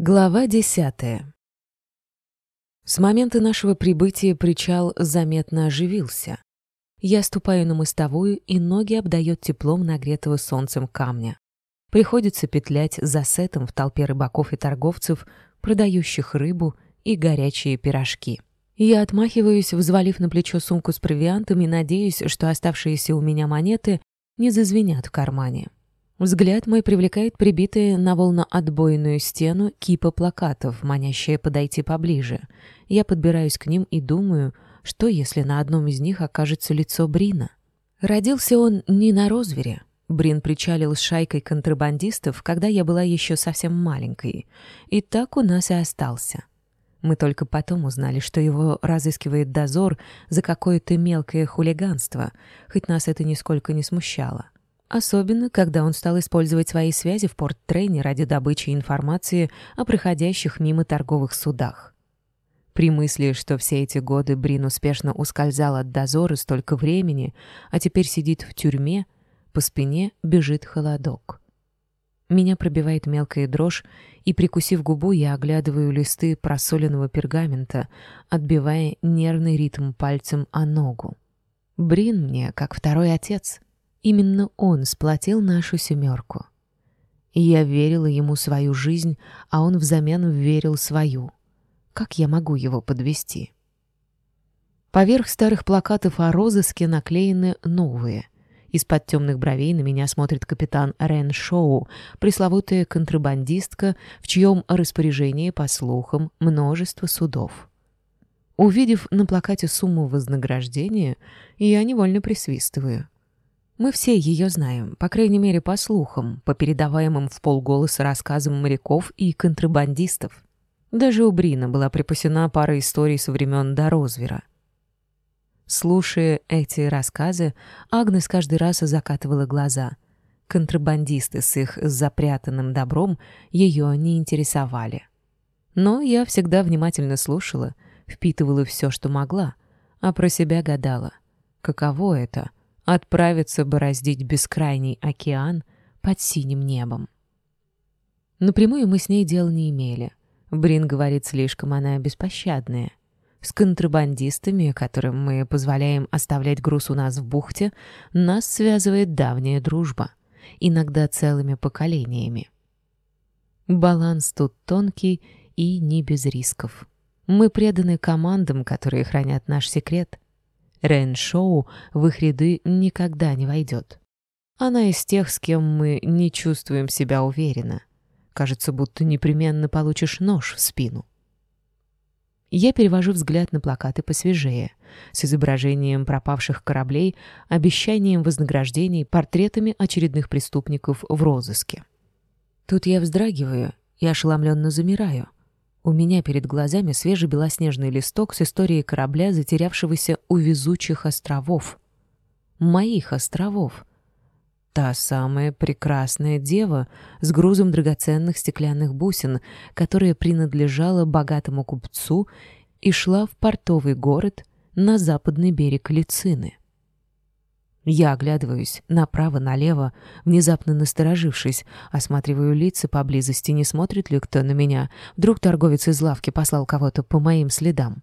Глава десятая. С момента нашего прибытия причал заметно оживился. Я ступаю на мостовую, и ноги обдает теплом нагретого солнцем камня. Приходится петлять за сетом в толпе рыбаков и торговцев, продающих рыбу и горячие пирожки. Я отмахиваюсь, взвалив на плечо сумку с провиантами, надеясь, что оставшиеся у меня монеты не зазвенят в кармане. Взгляд мой привлекает прибитые на волноотбойную стену кипа плакатов, манящие подойти поближе. Я подбираюсь к ним и думаю, что если на одном из них окажется лицо Брина? Родился он не на Розвере. Брин причалил с шайкой контрабандистов, когда я была еще совсем маленькой. И так у нас и остался. Мы только потом узнали, что его разыскивает дозор за какое-то мелкое хулиганство, хоть нас это нисколько не смущало. Особенно, когда он стал использовать свои связи в порт-трейне ради добычи информации о проходящих мимо торговых судах. При мысли, что все эти годы Брин успешно ускользал от дозора столько времени, а теперь сидит в тюрьме, по спине бежит холодок. Меня пробивает мелкая дрожь, и, прикусив губу, я оглядываю листы просоленного пергамента, отбивая нервный ритм пальцем о ногу. Брин мне как второй отец — Именно он сплотил нашу семерку. Я верила ему свою жизнь, а он взамен верил свою. Как я могу его подвести? Поверх старых плакатов о розыске наклеены новые. Из-под темных бровей на меня смотрит капитан Рен Шоу, пресловутая контрабандистка, в чьем распоряжении, по слухам, множество судов. Увидев на плакате сумму вознаграждения, я невольно присвистываю — мы все ее знаем, по крайней мере, по слухам, по передаваемым в полголоса рассказам моряков и контрабандистов. Даже у Брина была припасена пара историй со времен до Розвера. Слушая эти рассказы, Агнес каждый раз закатывала глаза. Контрабандисты с их запрятанным добром ее не интересовали. Но я всегда внимательно слушала, впитывала все, что могла, а про себя гадала. Каково это — отправится бороздить бескрайний океан под синим небом. Напрямую мы с ней дел не имели. Брин говорит, слишком она беспощадная. С контрабандистами, которым мы позволяем оставлять груз у нас в бухте, нас связывает давняя дружба, иногда целыми поколениями. Баланс тут тонкий и не без рисков. Мы преданы командам, которые хранят наш секрет — Рейн Шоу в их ряды никогда не войдет. Она из тех, с кем мы не чувствуем себя уверенно. Кажется, будто непременно получишь нож в спину. Я перевожу взгляд на плакаты посвежее, с изображением пропавших кораблей, обещанием вознаграждений, портретами очередных преступников в розыске. Тут я вздрагиваю и ошеломленно замираю — у меня перед глазами свежий белоснежный листок с историей корабля, затерявшегося у везучих островов. Моих островов. Та самая прекрасная дева с грузом драгоценных стеклянных бусин, которая принадлежала богатому купцу и шла в портовый город на западный берег Лицины. Я оглядываюсь направо-налево, внезапно насторожившись, осматриваю лица поблизости, не смотрит ли кто на меня. Вдруг торговец из лавки послал кого-то по моим следам.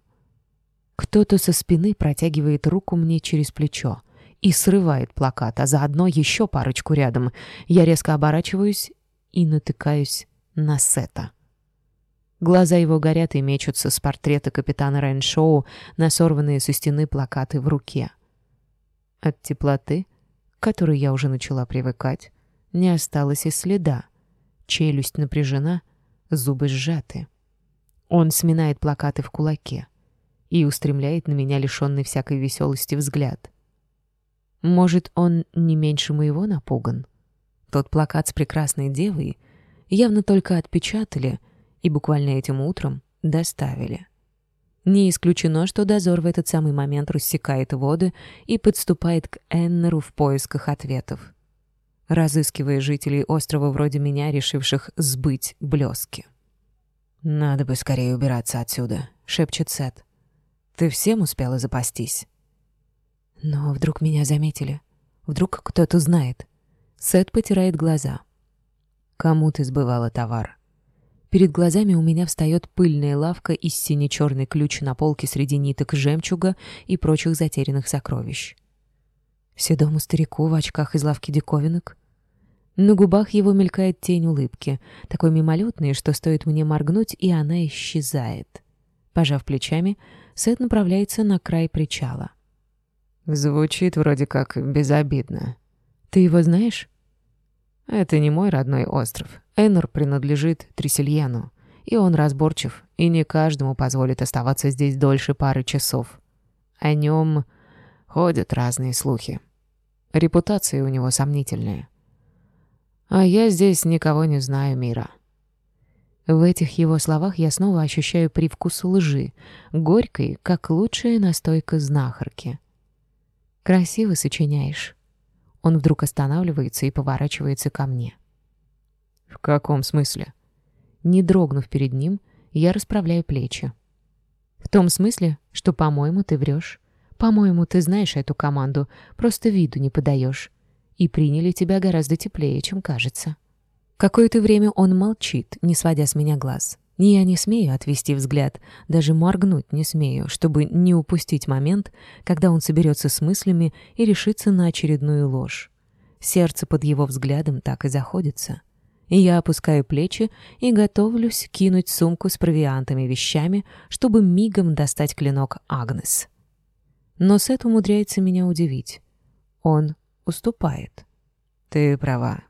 Кто-то со спины протягивает руку мне через плечо и срывает плакат, а заодно еще парочку рядом. Я резко оборачиваюсь и натыкаюсь на Сета. Глаза его горят и мечутся с портрета капитана Рэншоу на сорванные со стены плакаты в руке — от теплоты, к которой я уже начала привыкать, не осталось и следа. Челюсть напряжена, зубы сжаты. Он сминает плакаты в кулаке и устремляет на меня лишенный всякой веселости взгляд. Может, он не меньше моего напуган? Тот плакат с прекрасной девой явно только отпечатали и буквально этим утром доставили. Не исключено, что дозор в этот самый момент рассекает воды и подступает к Эннеру в поисках ответов. Разыскивая жителей острова вроде меня, решивших сбыть блески. «Надо бы скорее убираться отсюда», — шепчет Сет. «Ты всем успела запастись?» Но вдруг меня заметили. Вдруг кто-то знает. Сет потирает глаза. «Кому ты сбывала товар?» Перед глазами у меня встает пыльная лавка из сине-черный ключ на полке среди ниток жемчуга и прочих затерянных сокровищ. Седому старику в очках из лавки диковинок. На губах его мелькает тень улыбки, такой мимолетной, что стоит мне моргнуть, и она исчезает. Пожав плечами, Сет направляется на край причала. «Звучит вроде как безобидно. Ты его знаешь?» Это не мой родной остров. Энор принадлежит Тресельену, и он разборчив, и не каждому позволит оставаться здесь дольше пары часов. О нем ходят разные слухи. Репутация у него сомнительная. А я здесь никого не знаю мира. В этих его словах я снова ощущаю привкус лжи, горькой, как лучшая настойка знахарки. «Красиво сочиняешь», он вдруг останавливается и поворачивается ко мне. «В каком смысле?» Не дрогнув перед ним, я расправляю плечи. «В том смысле, что, по-моему, ты врешь. По-моему, ты знаешь эту команду, просто виду не подаешь. И приняли тебя гораздо теплее, чем кажется». Какое-то время он молчит, не сводя с меня глаз. Я не смею отвести взгляд, даже моргнуть не смею, чтобы не упустить момент, когда он соберется с мыслями и решится на очередную ложь. Сердце под его взглядом так и заходится. И я опускаю плечи и готовлюсь кинуть сумку с провиантами вещами, чтобы мигом достать клинок Агнес. Но Сет умудряется меня удивить. Он уступает. «Ты права.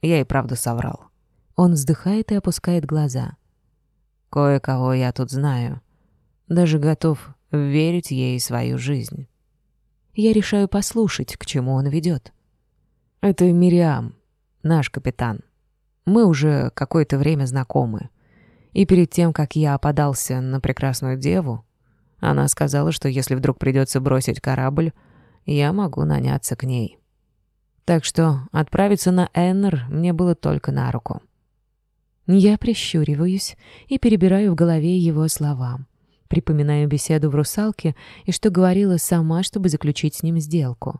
Я и правда соврал. Он вздыхает и опускает глаза. кое-кого я тут знаю. Даже готов верить ей свою жизнь. Я решаю послушать, к чему он ведет. Это Мириам, наш капитан. Мы уже какое-то время знакомы. И перед тем, как я опадался на прекрасную деву, она сказала, что если вдруг придется бросить корабль, я могу наняться к ней. Так что отправиться на Эннер мне было только на руку. Я прищуриваюсь и перебираю в голове его слова. Припоминаю беседу в «Русалке» и что говорила сама, чтобы заключить с ним сделку.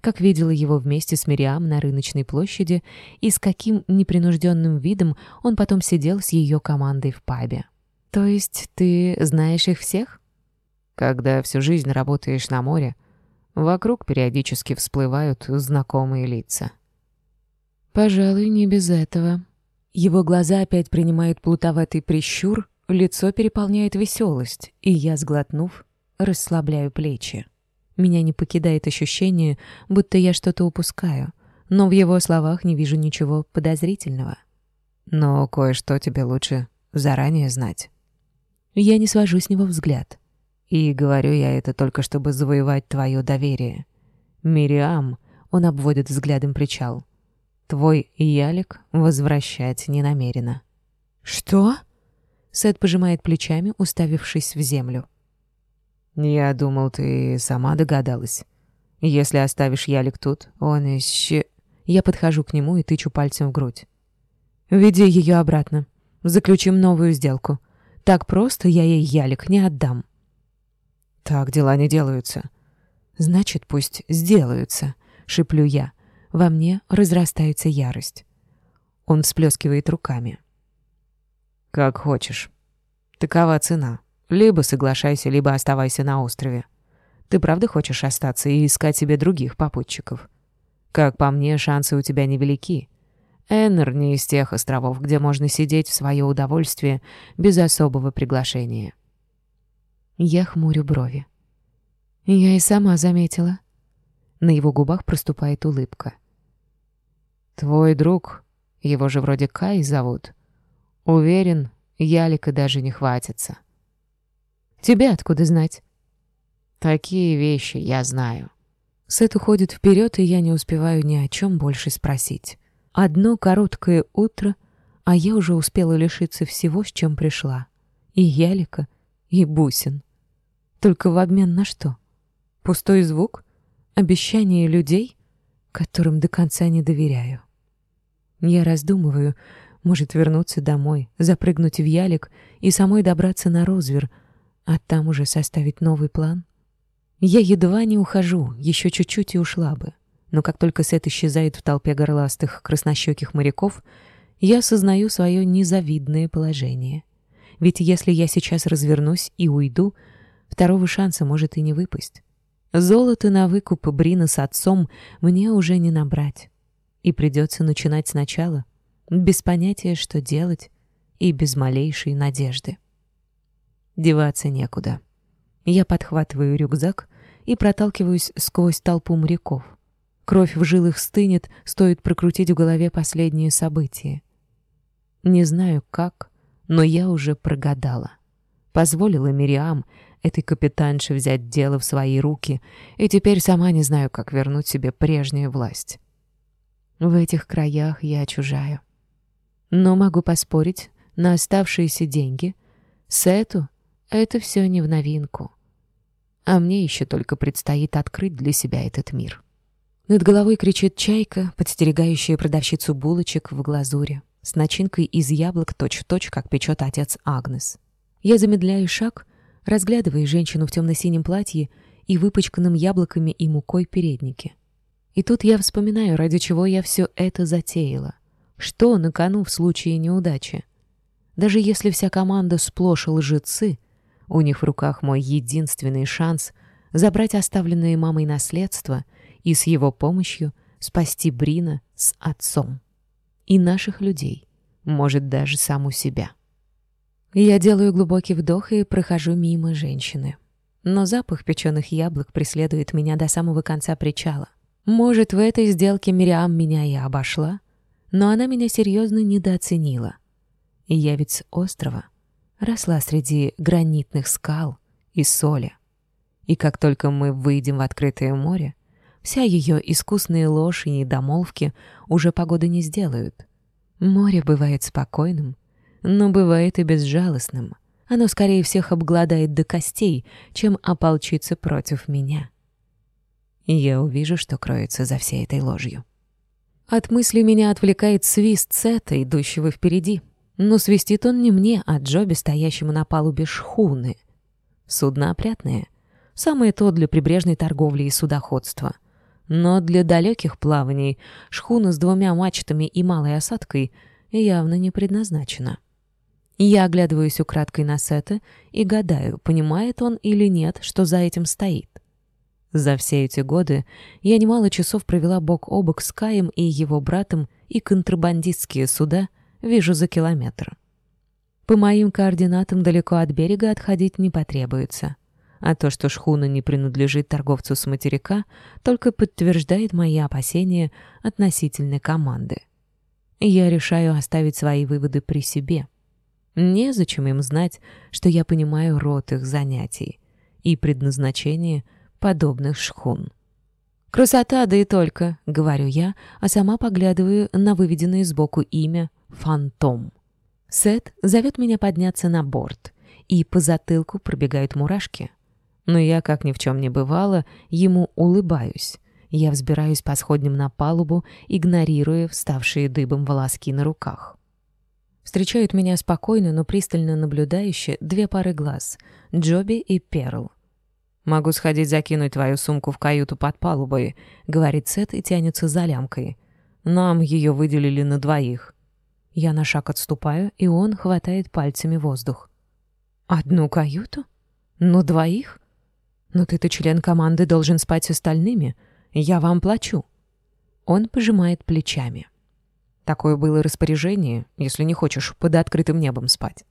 Как видела его вместе с Мириам на рыночной площади и с каким непринужденным видом он потом сидел с ее командой в пабе. «То есть ты знаешь их всех?» «Когда всю жизнь работаешь на море, вокруг периодически всплывают знакомые лица». «Пожалуй, не без этого», его глаза опять принимают плутоватый прищур, лицо переполняет веселость, и я, сглотнув, расслабляю плечи. Меня не покидает ощущение, будто я что-то упускаю, но в его словах не вижу ничего подозрительного. Но кое-что тебе лучше заранее знать. Я не свожу с него взгляд. И говорю я это только, чтобы завоевать твое доверие. Мириам, он обводит взглядом причал, Твой ялик возвращать не намерена». «Что?» Сет пожимает плечами, уставившись в землю. «Я думал, ты сама догадалась. Если оставишь ялик тут, он исче...» Я подхожу к нему и тычу пальцем в грудь. «Веди ее обратно. Заключим новую сделку. Так просто я ей ялик не отдам». «Так дела не делаются». «Значит, пусть сделаются», — шиплю я. Во мне разрастается ярость. Он всплескивает руками. «Как хочешь. Такова цена. Либо соглашайся, либо оставайся на острове. Ты правда хочешь остаться и искать себе других попутчиков? Как по мне, шансы у тебя невелики. Эннер не из тех островов, где можно сидеть в свое удовольствие без особого приглашения». Я хмурю брови. Я и сама заметила. На его губах проступает улыбка. «Твой друг, его же вроде Кай зовут, уверен, ялика даже не хватится». «Тебя откуда знать?» «Такие вещи я знаю». Сет уходит вперед, и я не успеваю ни о чем больше спросить. Одно короткое утро, а я уже успела лишиться всего, с чем пришла. И ялика, и бусин. Только в обмен на что? Пустой звук? Обещание людей — которым до конца не доверяю. Я раздумываю, может вернуться домой, запрыгнуть в ялик и самой добраться на Розвер, а там уже составить новый план. Я едва не ухожу, еще чуть-чуть и ушла бы. Но как только Сет исчезает в толпе горластых краснощеких моряков, я осознаю свое незавидное положение. Ведь если я сейчас развернусь и уйду, второго шанса может и не выпасть. Золото на выкуп Брина с отцом мне уже не набрать. И придется начинать сначала, без понятия, что делать, и без малейшей надежды. Деваться некуда. Я подхватываю рюкзак и проталкиваюсь сквозь толпу моряков. Кровь в жилах стынет, стоит прокрутить в голове последние события. Не знаю как, но я уже прогадала. Позволила Мириам этой капитанши взять дело в свои руки, и теперь сама не знаю, как вернуть себе прежнюю власть. В этих краях я чужая. Но могу поспорить на оставшиеся деньги. Сету это все не в новинку. А мне еще только предстоит открыть для себя этот мир. Над головой кричит чайка, подстерегающая продавщицу булочек в глазури, с начинкой из яблок точь-в-точь, -точь, как печет отец Агнес. Я замедляю шаг — разглядывая женщину в темно-синем платье и выпачканным яблоками и мукой переднике. И тут я вспоминаю, ради чего я все это затеяла. Что на кону в случае неудачи? Даже если вся команда сплошь лжецы, у них в руках мой единственный шанс забрать оставленное мамой наследство и с его помощью спасти Брина с отцом. И наших людей, может, даже саму себя. Я делаю глубокий вдох и прохожу мимо женщины. Но запах печеных яблок преследует меня до самого конца причала. Может, в этой сделке Мириам меня и обошла, но она меня серьезно недооценила. Я ведь с острова. Росла среди гранитных скал и соли. И как только мы выйдем в открытое море, вся ее искусные ложь и недомолвки уже погоды не сделают. Море бывает спокойным, но бывает и безжалостным. Оно скорее всех обгладает до костей, чем ополчится против меня. Я увижу, что кроется за всей этой ложью. От мысли меня отвлекает свист Сета, идущего впереди. Но свистит он не мне, а Джоби, стоящему на палубе шхуны. Судно опрятное. Самое то для прибрежной торговли и судоходства. Но для далеких плаваний шхуна с двумя мачтами и малой осадкой явно не предназначена. Я оглядываюсь украдкой на Сета и гадаю, понимает он или нет, что за этим стоит. За все эти годы я немало часов провела бок о бок с Каем и его братом, и контрабандистские суда вижу за километр. По моим координатам далеко от берега отходить не потребуется. А то, что шхуна не принадлежит торговцу с материка, только подтверждает мои опасения относительно команды. Я решаю оставить свои выводы при себе. Незачем им знать, что я понимаю род их занятий и предназначение подобных шхун. «Красота, да и только», — говорю я, а сама поглядываю на выведенное сбоку имя «Фантом». Сет зовет меня подняться на борт, и по затылку пробегают мурашки. Но я, как ни в чем не бывало, ему улыбаюсь. Я взбираюсь по сходням на палубу, игнорируя вставшие дыбом волоски на руках. Встречают меня спокойно, но пристально наблюдающие две пары глаз — Джоби и Перл. «Могу сходить закинуть твою сумку в каюту под палубой», — говорит Сет и тянется за лямкой. «Нам ее выделили на двоих». Я на шаг отступаю, и он хватает пальцами воздух. «Одну каюту? Ну, двоих? Но ты-то член команды, должен спать с остальными. Я вам плачу». Он пожимает плечами. Такое было распоряжение, если не хочешь под открытым небом спать.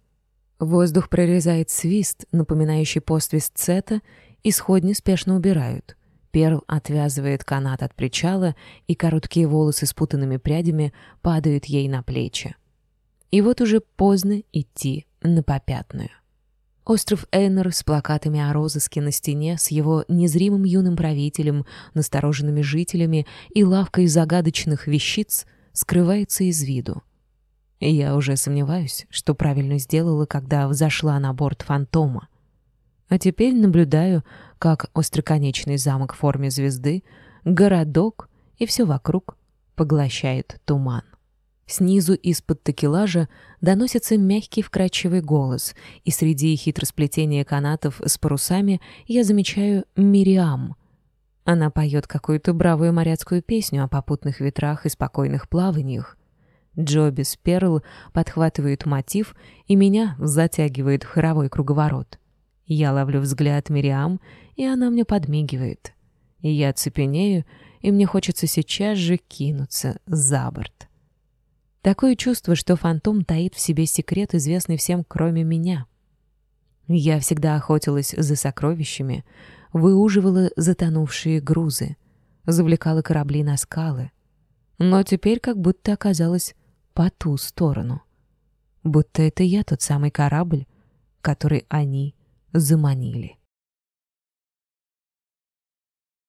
Воздух прорезает свист, напоминающий посвист сета, и сходни спешно убирают. Перл отвязывает канат от причала, и короткие волосы с путанными прядями падают ей на плечи. И вот уже поздно идти на попятную. Остров Эйнер с плакатами о розыске на стене, с его незримым юным правителем, настороженными жителями и лавкой загадочных вещиц — скрывается из виду. я уже сомневаюсь, что правильно сделала, когда взошла на борт «Фантома». А теперь наблюдаю, как остроконечный замок в форме звезды, городок и все вокруг поглощает туман. Снизу из-под такелажа доносится мягкий вкрадчивый голос, и среди хитросплетения канатов с парусами я замечаю Мириам, она поет какую-то бравую моряцкую песню о попутных ветрах и спокойных плаваниях. Джобис Перл подхватывает мотив и меня затягивает в хоровой круговорот. Я ловлю взгляд Мириам, и она мне подмигивает. Я цепенею, и мне хочется сейчас же кинуться за борт. Такое чувство, что фантом таит в себе секрет, известный всем, кроме меня. Я всегда охотилась за сокровищами — выуживала затонувшие грузы, завлекала корабли на скалы. Но теперь как будто оказалась по ту сторону. Будто это я тот самый корабль, который они заманили.